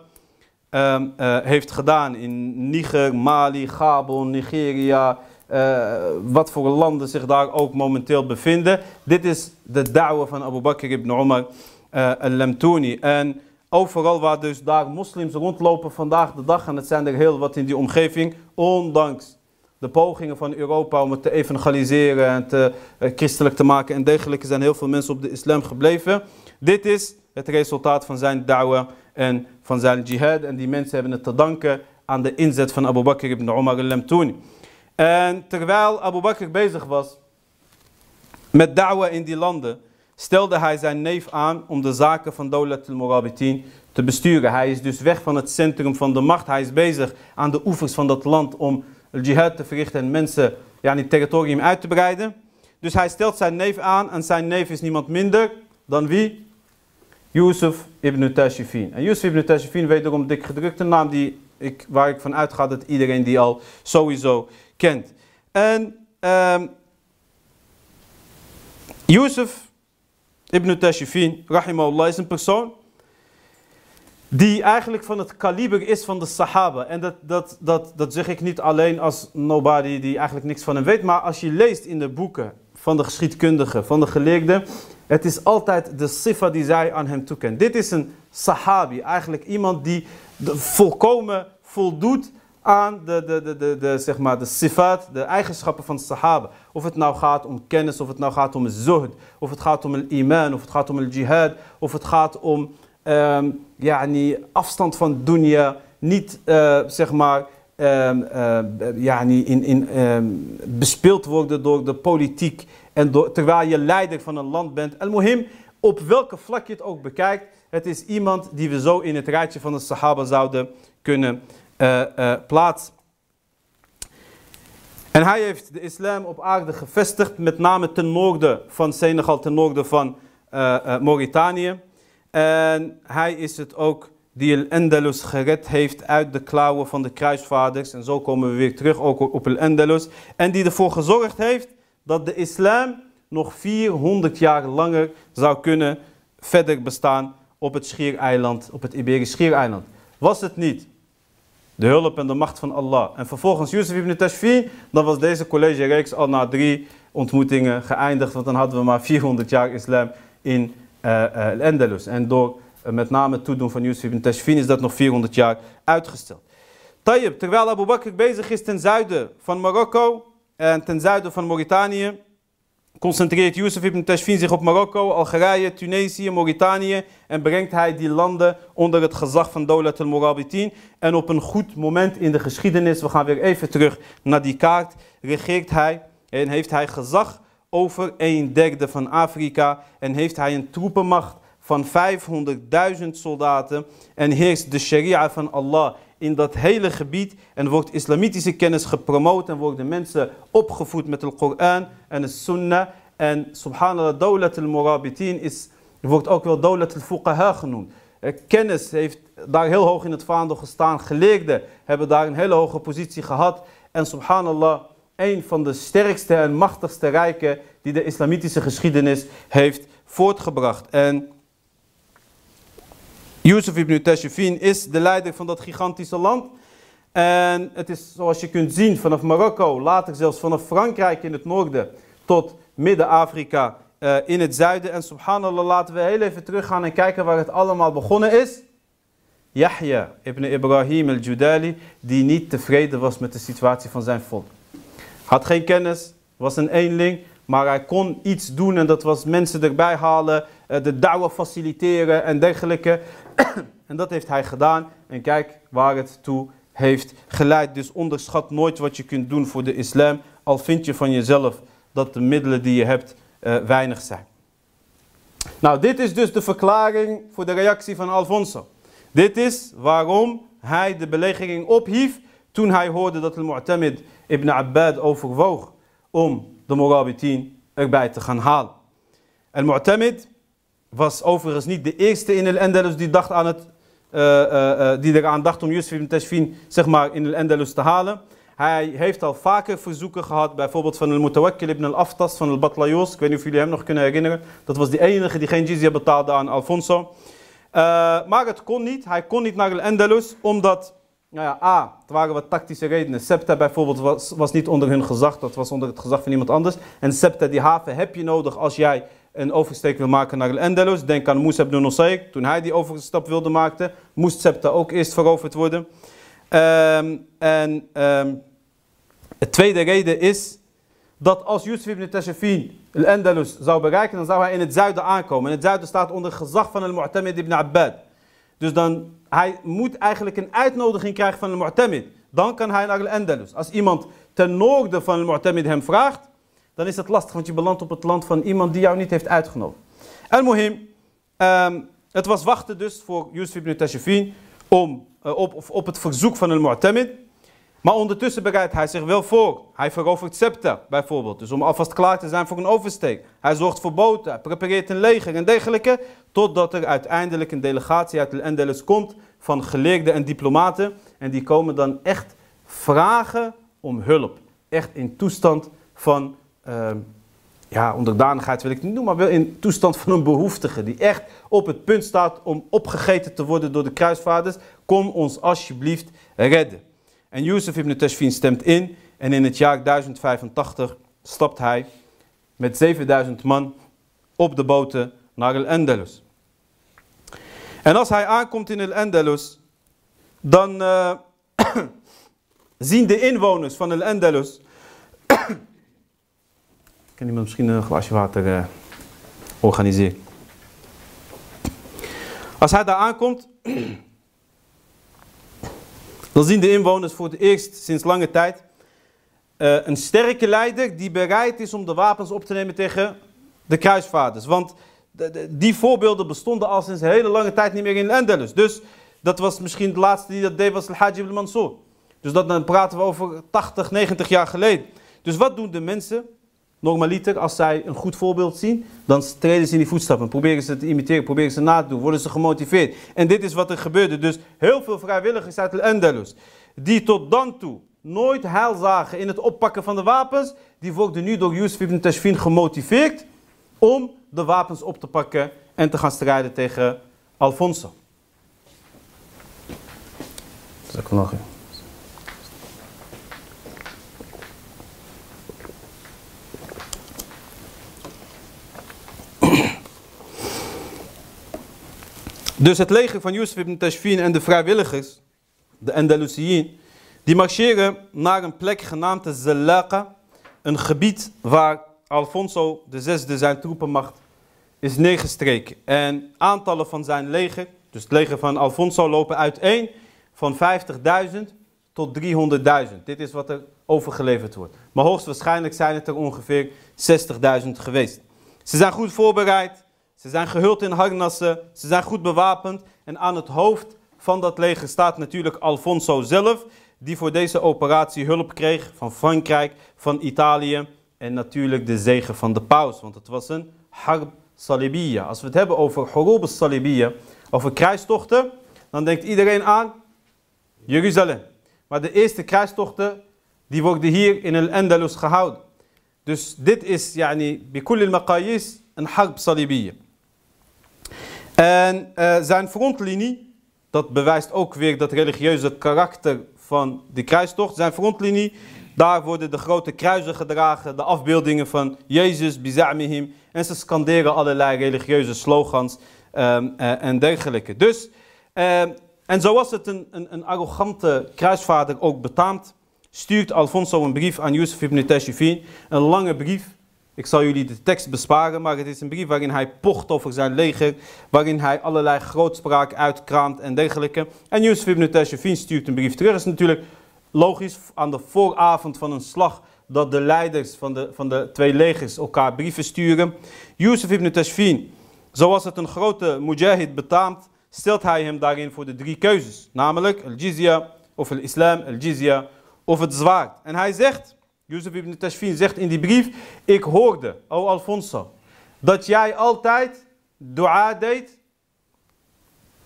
Speaker 1: um, uh, heeft gedaan in Niger, Mali, Gabon, Nigeria, uh, wat voor landen zich daar ook momenteel bevinden. Dit is de da'wa van Abu Bakr ibn Umar uh, al-Lamtuni. En overal waar dus daar moslims rondlopen vandaag de dag, en het zijn er heel wat in die omgeving, ondanks de pogingen van Europa om het te evangeliseren en te, christelijk te maken en dergelijke, zijn heel veel mensen op de islam gebleven. Dit is het resultaat van zijn da'wa en van zijn jihad. En die mensen hebben het te danken aan de inzet van Abu Bakr ibn Umar al-Lamtuni. En terwijl Abu Bakr bezig was met da'wa in die landen, stelde hij zijn neef aan om de zaken van Dawlat al-Murabitin te besturen. Hij is dus weg van het centrum van de macht. Hij is bezig aan de oevers van dat land om jihad te verrichten en mensen ja, in het territorium uit te breiden. Dus hij stelt zijn neef aan en zijn neef is niemand minder dan wie? Yusuf ibn Tashifin. En Yusuf ibn Tashifin, wederom dik gedrukte naam die ik, waar ik van uitga dat iedereen die al sowieso kent. En um, Yusuf ibn Tashifin, rahimahullah, is een persoon die eigenlijk van het kaliber is van de Sahaba. En dat, dat, dat, dat zeg ik niet alleen als nobody die eigenlijk niks van hem weet, maar als je leest in de boeken van de geschiedkundigen, van de geleerden, het is altijd de sifa die zij aan hem toekent. Dit is een sahabi, eigenlijk iemand die volkomen voldoet aan de, de, de, de, zeg maar de sifat, de eigenschappen van de sahaba. Of het nou gaat om kennis, of het nou gaat om zuhd, of het gaat om het iman, of het gaat om het jihad, of het gaat om um, afstand van dunya, niet uh, zeg maar ehm, eh, in, in, ehm, bespeeld worden door de politiek. En door, terwijl je leider van een land bent. En mohim, op welke vlak je het ook bekijkt. Het is iemand die we zo in het rijtje van de Sahaba zouden kunnen uh, uh, plaatsen. En hij heeft de islam op aarde gevestigd, met name ten noorden van Senegal, ten noorden van uh, Mauritanië. En hij is het ook die El-Andalus gered heeft uit de klauwen van de kruisvaders. En zo komen we weer terug ook op El-Andalus. En die ervoor gezorgd heeft dat de islam nog 400 jaar langer zou kunnen verder bestaan op het Schiereiland, op het Iberisch Schiereiland. Was het niet de hulp en de macht van Allah. En vervolgens Yusuf ibn Tashfi, dan was deze collegereeks al na drie ontmoetingen geëindigd. Want dan hadden we maar 400 jaar islam in uh, uh. En door uh, met name het toedoen van Yusuf ibn Tashfi is dat nog 400 jaar uitgesteld. Tayyip, terwijl Abu Bakr bezig is ten zuiden van Marokko en ten zuiden van Mauritanië, concentreert Yusuf ibn Tashfin zich op Marokko, Algerije, Tunesië, Mauritanië en brengt hij die landen onder het gezag van Dolat al-Murabitin. En op een goed moment in de geschiedenis, we gaan weer even terug naar die kaart, regeert hij en heeft hij gezag over een derde van Afrika en heeft hij een troepenmacht van 500.000 soldaten en heerst de sharia van Allah in dat hele gebied en wordt islamitische kennis gepromoot en worden mensen opgevoed met de Koran en de Sunnah. En subhanallah, Dawlat al-Murabitin wordt ook wel Dawlat al-Fuqaha genoemd. Kennis heeft daar heel hoog in het vaandel gestaan. Geleerden hebben daar een hele hoge positie gehad. En subhanallah, een van de sterkste en machtigste rijken die de islamitische geschiedenis heeft voortgebracht. En Yusuf ibn Tashfin is de leider van dat gigantische land. En het is zoals je kunt zien vanaf Marokko, later zelfs vanaf Frankrijk in het noorden tot Midden-Afrika uh, in het zuiden. En subhanallah, laten we heel even teruggaan en kijken waar het allemaal begonnen is. Yahya ibn Ibrahim al-Judali, die niet tevreden was met de situatie van zijn volk. Had geen kennis, was een eenling, maar hij kon iets doen en dat was mensen erbij halen, de da'wah faciliteren en dergelijke. en dat heeft hij gedaan. En kijk waar het toe heeft geleid. Dus onderschat nooit wat je kunt doen voor de islam. Al vind je van jezelf dat de middelen die je hebt uh, weinig zijn. Nou, dit is dus de verklaring voor de reactie van Alfonso. Dit is waarom hij de belegering ophief toen hij hoorde dat al-Mu'tamid ibn Abbad overwoog om de Morabitin erbij te gaan halen. Al-Mu'tamid was overigens niet de eerste in el Andalus die, dacht aan het, uh, uh, die eraan dacht om Yusuf ibn Tashfin zeg maar, in el Andalus te halen. Hij heeft al vaker verzoeken gehad, bijvoorbeeld van al-Mutawakkil ibn al-Aftas van al-Batlayos. Ik weet niet of jullie hem nog kunnen herinneren. Dat was de enige die geen jizya betaalde aan Alfonso. maar het kon niet. Hij kon niet naar el Andalus, omdat, nou ja, A, het waren wat tactische redenen. Septa bijvoorbeeld was, was niet onder hun gezag, dat was onder het gezag van iemand anders. En Septa, die haven, heb je nodig als jij een oversteek wil maken naar Al-Andalus. Denk aan Musa ibn Nusayr. Toen hij die overstap wilde maken, moest Septa ook eerst veroverd worden. Um, en de tweede reden is dat als Yusuf ibn Tashafin Al-Andalus zou bereiken, dan zou hij in het zuiden aankomen. En het zuiden staat onder gezag van Al-Mu'tamid ibn Abbad. Dus dan, hij moet eigenlijk een uitnodiging krijgen van Al-Mu'tamid. Dan kan hij naar Al-Andalus. Als iemand ten noorden van Al-Mu'tamid hem vraagt, dan is het lastig, want je belandt op het land van iemand die jou niet heeft uitgenodigd. En Mohim, um, het was wachten dus voor Yusuf ibn Tashafin om, uh, op, op het verzoek van een mu'tamid. Maar ondertussen bereidt hij zich wel voor. Hij verovert Septa bijvoorbeeld, dus om alvast klaar te zijn voor een oversteek. Hij zorgt voor boten, hij prepareert een leger en dergelijke. Totdat er uiteindelijk een delegatie uit Al-Andalus komt van geleerden en diplomaten. En die komen dan echt vragen om hulp. Echt in toestand van uh, ja, onderdanigheid wil ik niet noemen, maar wel in toestand van een behoeftige. Die echt op het punt staat om opgegeten te worden door de kruisvaders. Kom ons alsjeblieft redden. En Yusuf ibn Tashfin stemt in. En in het jaar 1085 stapt hij met 7000 man op de boten naar Al-Andalus. En als hij aankomt in Al-Andalus, dan uh, zien de inwoners van Al-Andalus kan iemand misschien een glasje water uh, organiseren? Als hij daar aankomt, Dan zien de inwoners voor het eerst sinds lange tijd eh, een sterke leider die bereid is om de wapens op te nemen tegen de kruisvaders. Want die voorbeelden bestonden al sinds een hele lange tijd niet meer in Andalus. Dus dat was misschien de laatste die dat deed, was Al-Hajj ibn Mansour. Dus dat, dan praten we over 80, 90 jaar geleden. Dus wat doen de mensen, normaliter, als zij een goed voorbeeld zien? Dan treden ze in die voetstappen, proberen ze te imiteren, proberen ze na te doen, worden ze gemotiveerd. En dit is wat er gebeurde. Dus heel veel vrijwilligers uit Al-Andalus, die tot dan toe nooit heil zagen in het oppakken van de wapens, die worden nu door Yusuf ibn Tashfin gemotiveerd om de wapens op te pakken en te gaan strijden tegen Alfonso. Dat ik nog Dus het leger van Yusuf ibn Tashfin en de vrijwilligers, de Andalusiën, die marcheren naar een plek genaamd de Zalaqa, een gebied waar Alfonso VI zijn troepenmacht is neergestreken. En aantallen van zijn leger, dus het leger van Alfonso, lopen uiteen van 50.000 tot 300.000. Dit is wat er overgeleverd wordt. Maar hoogstwaarschijnlijk zijn het er ongeveer 60.000 geweest. Ze zijn goed voorbereid, ze zijn gehuld in harnassen, ze zijn goed bewapend. En aan het hoofd van dat leger staat natuurlijk Alfonso zelf, die voor deze operatie hulp kreeg van Frankrijk, van Italië en natuurlijk de zegen van de paus. Want het was een harb salibiyya. Als we het hebben over salibiyya, over kruistochten, dan denkt iedereen aan Jeruzalem. Maar de eerste kruistochten, die worden hier in Al-Andalus gehouden. Dus dit is, yani, bikul al-maqayis, een harb salibiyya. En uh, zijn frontlinie, dat bewijst ook weer dat religieuze karakter van die kruistocht. Zijn frontlinie, daar worden de grote kruisen gedragen, de afbeeldingen van Jezus, bizamihim. En ze scanderen allerlei religieuze slogans um, uh, en dergelijke. Dus, uh, en zoals het een, een, een, arrogante kruisvader ook betaamt, stuurt Alfonso een brief aan Yusuf ibn Tashifin. Een lange brief ik zal jullie de tekst besparen, maar het is een brief waarin hij pocht over zijn leger, waarin hij allerlei grootspraak uitkraamt en dergelijke. En Yusuf ibn Tashfin stuurt een brief terug. Het is natuurlijk logisch aan de vooravond van een slag dat de leiders van de, van de twee legers elkaar brieven sturen. Yusuf ibn Tashfin, zoals het een grote mujahid betaamt, stelt hij hem daarin voor de drie keuzes. Namelijk al-jizya of al-islam, al-jizya of het zwaard. En hij zegt... Yusuf ibn Tashfin zegt in die brief, ik hoorde, o Alfonso, dat jij altijd dua deed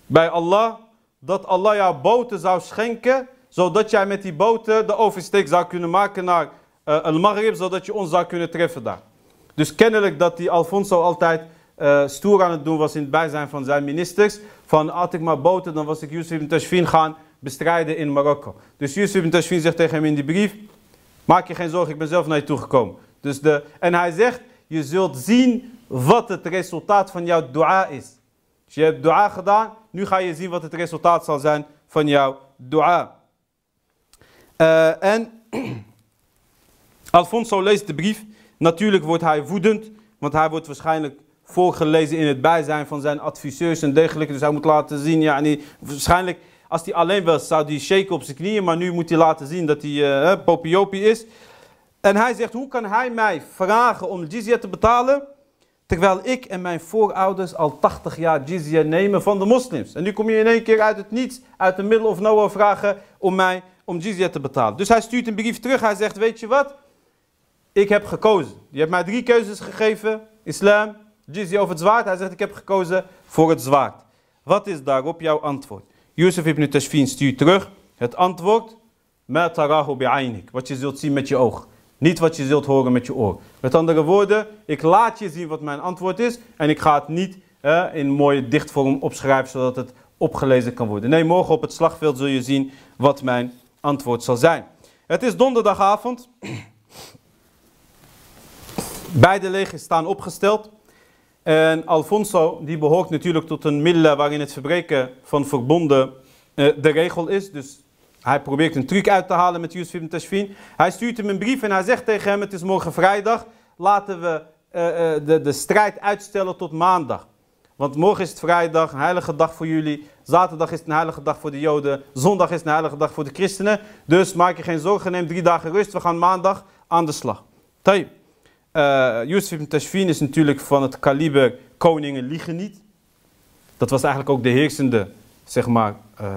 Speaker 1: bij Allah, dat Allah jou boten zou schenken, zodat jij met die boten de oversteek zou kunnen maken naar uh, Al-Maghrib, zodat je ons zou kunnen treffen daar. Dus kennelijk dat die Alfonso altijd uh, stoer aan het doen was in het bijzijn van zijn ministers. Van had ik maar boten, dan was ik Yusuf ibn Tashfin gaan bestrijden in Marokko. Dus Yusuf ibn Tashfin zegt tegen hem in die brief, Maak je geen zorgen, ik ben zelf naar je toegekomen. Dus de, en hij zegt, je zult zien wat het resultaat van jouw dua is. Dus je hebt dua gedaan, nu ga je zien wat het resultaat zal zijn van jouw dua. Uh, en Alfonso leest de brief. Natuurlijk wordt hij woedend, want hij wordt waarschijnlijk voorgelezen in het bijzijn van zijn adviseurs en dergelijke. Dus hij moet laten zien, ja, waarschijnlijk als hij alleen was, zou hij shaken op zijn knieën. Maar nu moet hij laten zien dat hij uh, popiopi is. En hij zegt, hoe kan hij mij vragen om jizya te betalen? Terwijl ik en mijn voorouders al 80 jaar jizya nemen van de moslims. En nu kom je in één keer uit het niets, uit de middel of nowhere vragen om mij om jizya te betalen. Dus hij stuurt een brief terug. Hij zegt, weet je wat? Ik heb gekozen. Je hebt mij drie keuzes gegeven. Islam, jizya of het zwaard. Hij zegt, ik heb gekozen voor het zwaard. Wat is daarop jouw antwoord? Yusuf ibn Tashfin stuurt terug het antwoord. Wat je zult zien met je oog. Niet wat je zult horen met je oor. Met andere woorden, ik laat je zien wat mijn antwoord is. En ik ga het niet eh, in mooie dichtvorm opschrijven zodat het opgelezen kan worden. Nee, morgen op het slagveld zul je zien wat mijn antwoord zal zijn. Het is donderdagavond. Beide legers staan opgesteld. En Alfonso, die behoort natuurlijk tot een middel waarin het verbreken van verbonden uh, de regel is. Dus hij probeert een truc uit te halen met Yusuf ibn Tashfin. Hij stuurt hem een brief en hij zegt tegen hem, het is morgen vrijdag. Laten we uh, uh, de, de strijd uitstellen tot maandag. Want morgen is het vrijdag, een heilige dag voor jullie. Zaterdag is een heilige dag voor de Joden. Zondag is een heilige dag voor de christenen. Dus maak je geen zorgen, neem drie dagen rust. We gaan maandag aan de slag. Tayyip. Uh, Yusuf ibn Tashfin is natuurlijk van het kaliber koningen liegen niet. Dat was eigenlijk ook de heersende zeg maar, uh,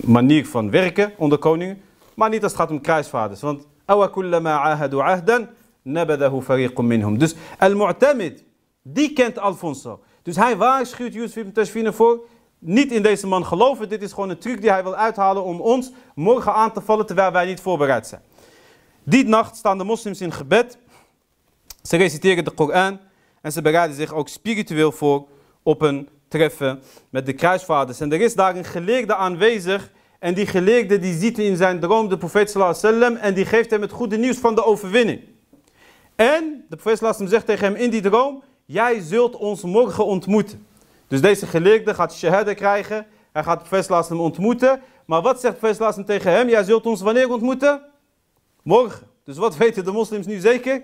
Speaker 1: manier van werken onder koningen. Maar niet als het gaat om kruisvaders. Want minhum. Dus al-Mu'tamid, die kent Alfonso. Dus hij waarschuwt Yusuf ibn Tashfin voor. Niet in deze man geloven. Dit is gewoon een truc die hij wil uithalen om ons morgen aan te vallen terwijl wij niet voorbereid zijn. Die nacht staan de moslims in gebed. Ze reciteren de Koran. En ze bereiden zich ook spiritueel voor op een treffen met de kruisvaders. En er is daar een geleerde aanwezig. En die geleerde die ziet in zijn droom de profeet sallam en die geeft hem het goede nieuws van de overwinning. En de profeet sallam zegt tegen hem in die droom, jij zult ons morgen ontmoeten. Dus deze geleerde gaat shahada krijgen, hij gaat de profeet sallam ontmoeten. Maar wat zegt de profeet sallam tegen hem? Jij zult ons wanneer ontmoeten? Morgen. Dus wat weten de moslims nu zeker?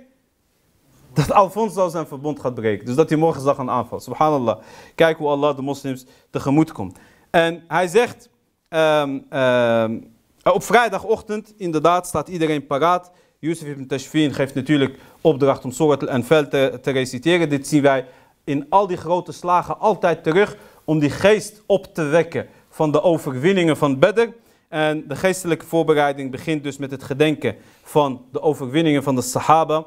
Speaker 1: Dat Alfonso zijn verbond gaat breken. Dus dat hij morgen zal gaan aanvallen. Subhanallah. Kijk hoe Allah de moslims tegemoet komt. En hij zegt, um, um, op vrijdagochtend inderdaad staat iedereen paraat. Yusuf ibn Tashfin geeft natuurlijk opdracht om Surat al-Anfal te, te reciteren. Dit zien wij in al die grote slagen altijd terug om die geest op te wekken van de overwinningen van Badr. En de geestelijke voorbereiding begint dus met het gedenken van de overwinningen van de Sahaba.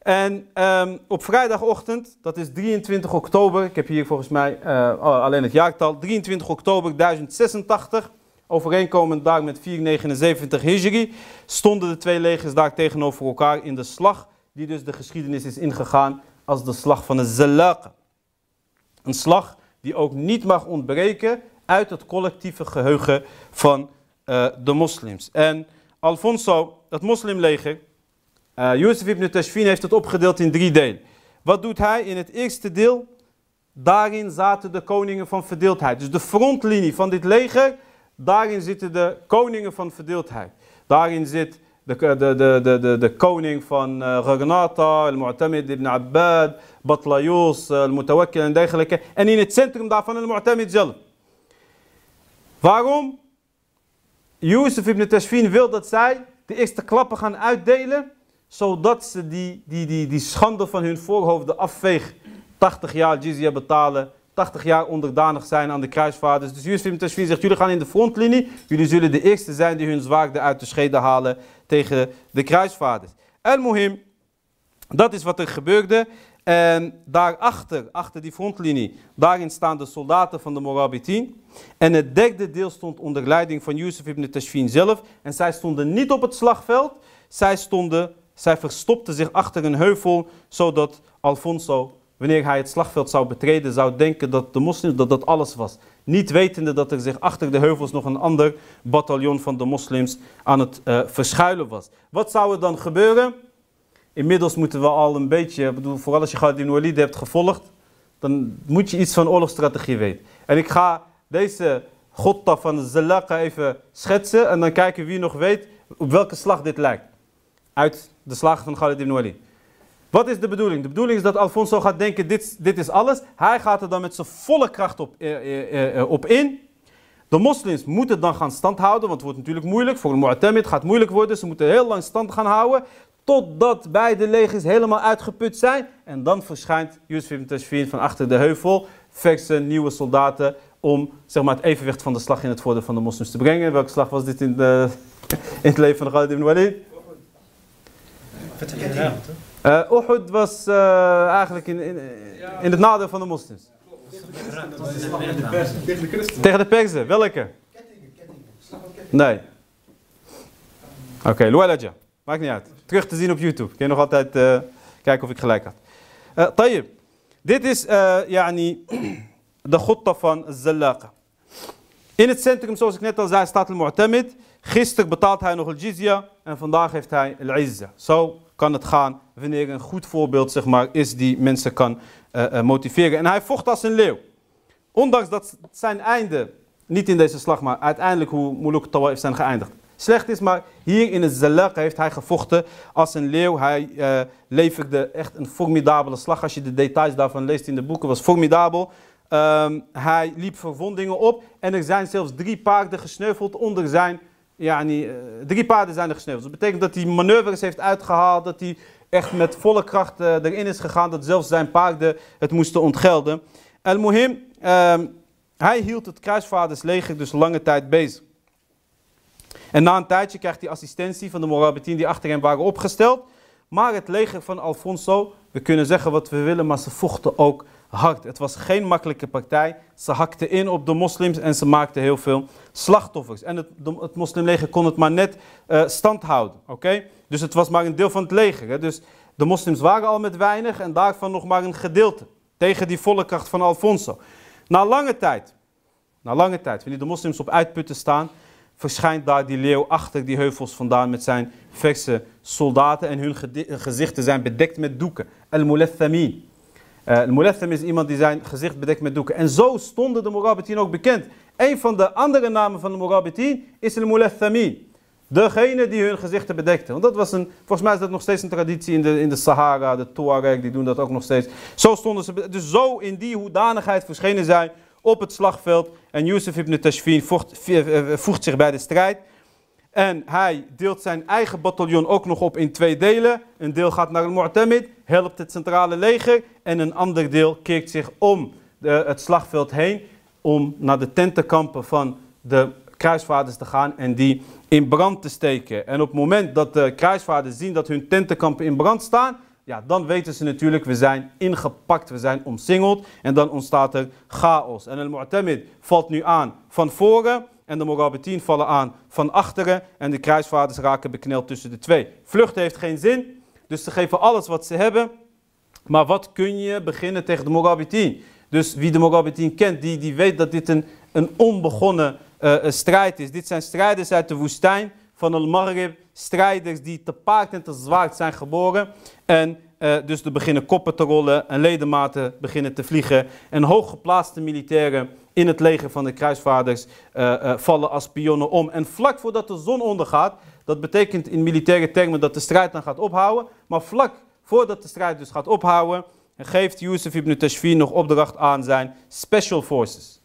Speaker 1: En um, op vrijdagochtend, dat is 23 oktober, ik heb hier volgens mij uh, alleen het jaartal, 23 oktober 1086, overeenkomend daar met 479 Hijri, stonden de twee legers daar tegenover elkaar in de slag, die dus de geschiedenis is ingegaan als de slag van de Zalaqa. Een slag die ook niet mag ontbreken uit het collectieve geheugen van uh, de moslims. En Alfonso, het moslimleger, uh, Yusuf ibn Tashfin heeft het opgedeeld in drie delen. Wat doet hij? In het eerste deel, daarin zaten de koningen van verdeeldheid. Dus de frontlinie van dit leger, daarin zitten de koningen van verdeeldheid. Daarin zit de, de, de, de, de, koning van uh, Ghagnata, al-Mu'tamid ibn Abbad, Batlayus, uh, al-Mutawakkil en dergelijke. En in het centrum daarvan al-Mu'tamid zelf. Waarom? Yusuf ibn Tashfin wil dat zij de eerste klappen gaan uitdelen zodat ze die, die, die, die schande van hun voorhoofden afvegen. 80 jaar jizya betalen, 80 jaar onderdanig zijn aan de kruisvaarders. Dus Yusuf Tashfin zegt, jullie gaan in de frontlinie. Jullie zullen de eerste zijn die hun zwaarden uit de schede halen tegen de kruisvaarders. El Mohim, dat is wat er gebeurde. En daarachter, achter die frontlinie, daarin staan de soldaten van de Morabitin. En het derde deel stond onder leiding van Yusuf ibn Tashfin zelf. En zij stonden niet op het slagveld, zij stonden zij verstopte zich achter een heuvel, zodat Alfonso, wanneer hij het slagveld zou betreden, zou denken dat de moslims, dat dat alles was. Niet wetende dat er zich achter de heuvels nog een ander bataljon van de moslims aan het uh, verschuilen was. Wat zou er dan gebeuren? Inmiddels moeten we al een beetje, bedoel, vooral als je ibn Walid hebt gevolgd, dan moet je iets van oorlogsstrategie weten. En ik ga deze gotta van de Zalaqa even schetsen en dan kijken wie nog weet op welke slag dit lijkt. Uit de slagen van Khalid ibn Walid. Wat is de bedoeling? De bedoeling is dat Alfonso gaat denken, dit, dit is alles. Hij gaat er dan met zijn volle kracht op, eh, eh, eh, op in. De moslims moeten dan gaan stand houden, want het wordt natuurlijk moeilijk. Voor een gaat het moeilijk worden. Ze moeten heel lang stand gaan houden. Totdat beide legers helemaal uitgeput zijn. En dan verschijnt Yusuf ibn Tashfin van achter de heuvel. Verse nieuwe soldaten om zeg maar, het evenwicht van de slag in het voordeel van de moslims te brengen. Welke slag was dit in, de, in het leven van Khalid ibn Walid? Uh, Uhud was uh, eigenlijk in, in, in, het nadeel van de moslims. Tegen de Perzen. Tegen de Perzen, welke? Nee. Oké, okay, Lualaja. Maakt niet uit. Terug te zien op YouTube. Kun je nog altijd uh, kijken of ik gelijk had. Uh, Tayyip. Dit is uh, yani, de gotta van Zallaqa. In het centrum, zoals ik net al zei, staat al-Mu'tamid. Gisteren betaalt hij nog al jizya en vandaag heeft hij al-Izza. Zo kan het gaan wanneer een goed voorbeeld zeg maar, is die mensen kan uh, uh, motiveren. En hij vocht als een leeuw. Ondanks dat zijn einde, niet in deze slag, maar uiteindelijk hoe Muluk Tawaf zijn geëindigd. Slecht is, maar hier in het Zalaq heeft hij gevochten als een leeuw. Hij uh, leverde echt een formidabele slag. Als je de details daarvan leest in de boeken, was formidabel. Ehm, hij liep verwondingen op. En er zijn zelfs drie paarden gesneuveld onder zijn... Ja, eh, drie paarden zijn er gesneuveld. Dat betekent dat hij manoeuvres heeft uitgehaald. Dat hij echt met volle kracht eh, erin is gegaan. Dat zelfs zijn paarden het moesten ontgelden. El Mohim, ehm, hij hield het kruisvaardersleger dus lange tijd bezig. En na een tijdje krijgt hij assistentie van de Morabitien die achter hem waren opgesteld. Maar het leger van Alfonso, we kunnen zeggen wat we willen, maar ze vochten ook hard. Het was geen makkelijke partij. Ze hakten in op de moslims en ze maakten heel veel slachtoffers. En het, het moslimleger kon het maar net uh, stand houden. Oké? Dus het was maar een deel van het leger. Hè? Dus de moslims waren al met weinig en daarvan nog maar een gedeelte. Tegen die volle kracht van Alfonso. Na lange tijd, na lange tijd, wanneer de moslims op uitputten staan, verschijnt daar die leeuw achter die heuvels vandaan met zijn verse soldaten. En hun gezichten zijn bedekt met doeken. Al-Mulathamin. Uh, Al-Mulatham is iemand die zijn gezicht bedekt met doeken. En zo stonden de Morabitin ook bekend. Een van de andere namen van de Morabitin is Al-Mulathamin. Degene die hun gezichten bedekten. Want dat was een, volgens mij is dat nog steeds een traditie in de, in de Sahara, de Tuareg, die doen dat ook nog steeds. Zo stonden ze, dus zo in die hoedanigheid verschenen zij op het slagveld. En Yusuf ibn Tashfin voegt, eh, voegt zich bij de strijd. En hij deelt zijn eigen bataljon ook nog op in twee delen. Een deel gaat naar al-Mu'tamid, helpt het centrale leger. En een ander deel keert zich om de, het slagveld heen om naar de tentenkampen van de kruisvaarders te gaan en die in brand te steken. En op het moment dat de kruisvaarders zien dat hun tentenkampen in brand staan, ja, dan weten ze natuurlijk, we zijn ingepakt, we zijn omsingeld. En dan ontstaat er chaos. En al-Mu'tamid valt nu aan van voren en de Morabitin vallen aan van achteren. En de kruisvaarders raken bekneld tussen de twee. Vluchten heeft geen zin, dus ze geven alles wat ze hebben. Maar wat kun je beginnen tegen de Morabitin? Dus wie de Morabitin kent, die, die weet dat dit een, een onbegonnen uh, strijd is. Dit zijn strijders uit de woestijn van Al-Maghrib. Strijders die te paard en te zwaard zijn geboren. En uh, dus er beginnen koppen te rollen en ledematen beginnen te vliegen. En hooggeplaatste militairen in het leger van de kruisvaarders uh, vallen als pionnen om. En vlak voordat de zon ondergaat, dat betekent in militaire termen dat de strijd dan gaat ophouden. Maar vlak voordat de strijd dus gaat ophouden, geeft Yusuf ibn Tashfin nog opdracht aan zijn special forces.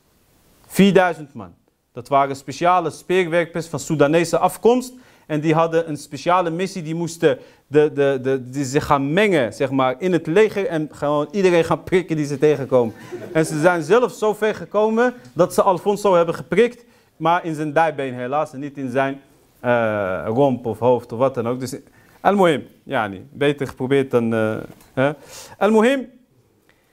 Speaker 1: 4000 man. Dat waren speciale speerwerpers van Soedanese afkomst. En die hadden een speciale missie. Die moesten de, de, de, die zich gaan mengen zeg maar, in het leger. En gewoon iedereen gaan prikken die ze tegenkomen. En ze zijn zelf zo ver gekomen dat ze Alfonso hebben geprikt. Maar in zijn dijbeen helaas. En niet in zijn romp of hoofd of wat dan ook. Dus. Ja, niet. Beter geprobeerd dan... Uh, Al-Mohim.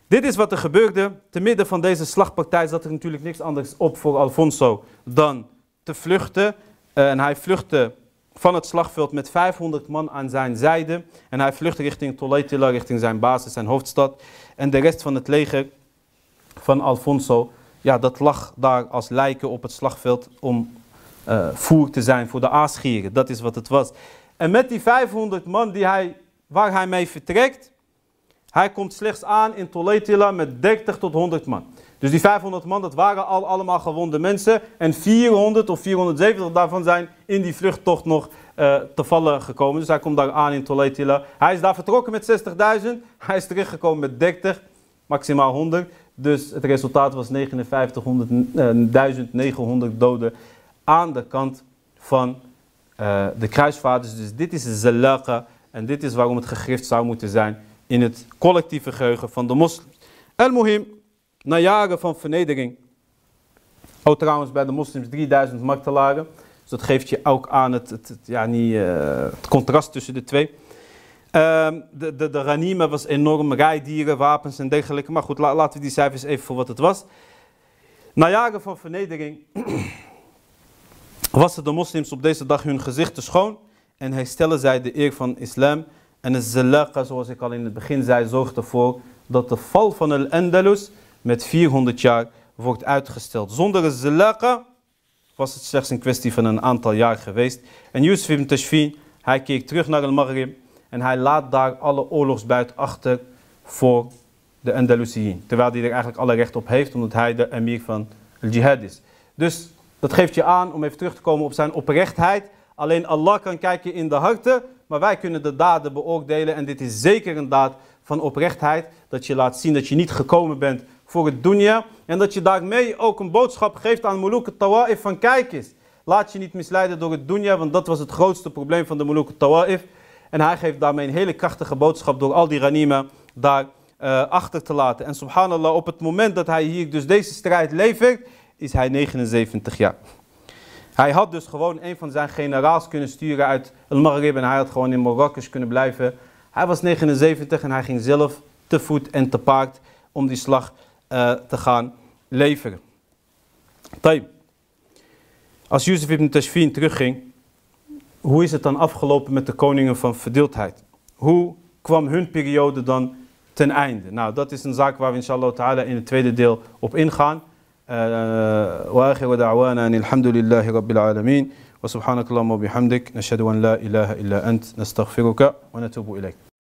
Speaker 1: Dit is wat er gebeurde. Te midden van deze slagpartij zat er natuurlijk niks anders op voor Alfonso dan te vluchten. Uh, en hij vluchtte van het slagveld met 500 man aan zijn zijde. En hij vluchtte richting Tolaitila, richting zijn basis, zijn hoofdstad. En de rest van het leger van Alfonso, ja, dat lag daar als lijken op het slagveld om uh, voer te zijn voor de aasgieren. Dat is wat het was. En met die 500 man die hij, waar hij mee vertrekt, hij komt slechts aan in Toletila met 30 tot 100 man. Dus die 500 man, dat waren al allemaal gewonde mensen. En 400 of 470 daarvan zijn in die vluchttocht nog uh, te vallen gekomen. Dus hij komt daar aan in Toletila. Hij is daar vertrokken met 60.000. Hij is teruggekomen met 30, maximaal 100. Dus het resultaat was 59.900 doden aan de kant van uh, de kruisvaarders. Dus dit is zalaqa en dit is waarom het gegrift zou moeten zijn in het collectieve geheugen van de moslims. El-Mohim, na jaren van vernedering, ook trouwens bij de moslims 3000 martelaren, dus dat geeft je ook aan het, ja, niet, uh, het contrast tussen de twee. Uh, de, de, de ranime was enorm, rijdieren, wapens en dergelijke. Maar goed, la, laten we die cijfers even voor wat het was. Na jaren van vernedering wassen de moslims op deze dag hun gezichten schoon en herstellen zij de eer van islam. En het zalaqa, zoals ik al in het begin zei, zorgt ervoor dat de val van Al-Andalus met 400 jaar wordt uitgesteld. Zonder het zalaqa was het slechts een kwestie van een aantal jaar geweest. En Yusuf ibn Tashfin, hij keek terug naar Al-Maghrib en hij laat daar alle oorlogsbuit achter voor de Andalusiën. Terwijl hij er eigenlijk alle recht op heeft, omdat hij de emir van al-jihad is. Dus dat geeft je aan, om even terug te komen op zijn oprechtheid. Alleen Allah kan kijken in de harten, maar wij kunnen de daden beoordelen. En dit is zeker een daad van oprechtheid. Dat je laat zien dat je niet gekomen bent voor het dunya. En dat je daarmee ook een boodschap geeft aan Muluk al-Tawa'if van kijk eens. Laat je niet misleiden door het dunya, want dat was het grootste probleem van de Muluk al-Tawa'if. En hij geeft daarmee een hele krachtige boodschap door al die ranima daar uh, achter te laten. En subhanallah, op het moment dat hij hier dus deze strijd levert, is hij 79 jaar. Hij had dus gewoon een van zijn generaals kunnen sturen uit El Maghrib en hij had gewoon in Marokko kunnen blijven. Hij was 79 en hij ging zelf te voet en te paard om die slag uh, te gaan leveren. Taib. Als Yusuf ibn Tashfin terugging, hoe is het dan afgelopen met de koningen van verdeeldheid? Hoe kwam hun periode dan ten einde? Nou, dat is een zaak waar we inshallah ta'ala in het tweede deel op ingaan. وآخر دعوانا أن الحمد لله رب العالمين وسبحانك اللهم وبحمدك نشهد أن لا إله إلا أنت نستغفرك ونتوب إليك.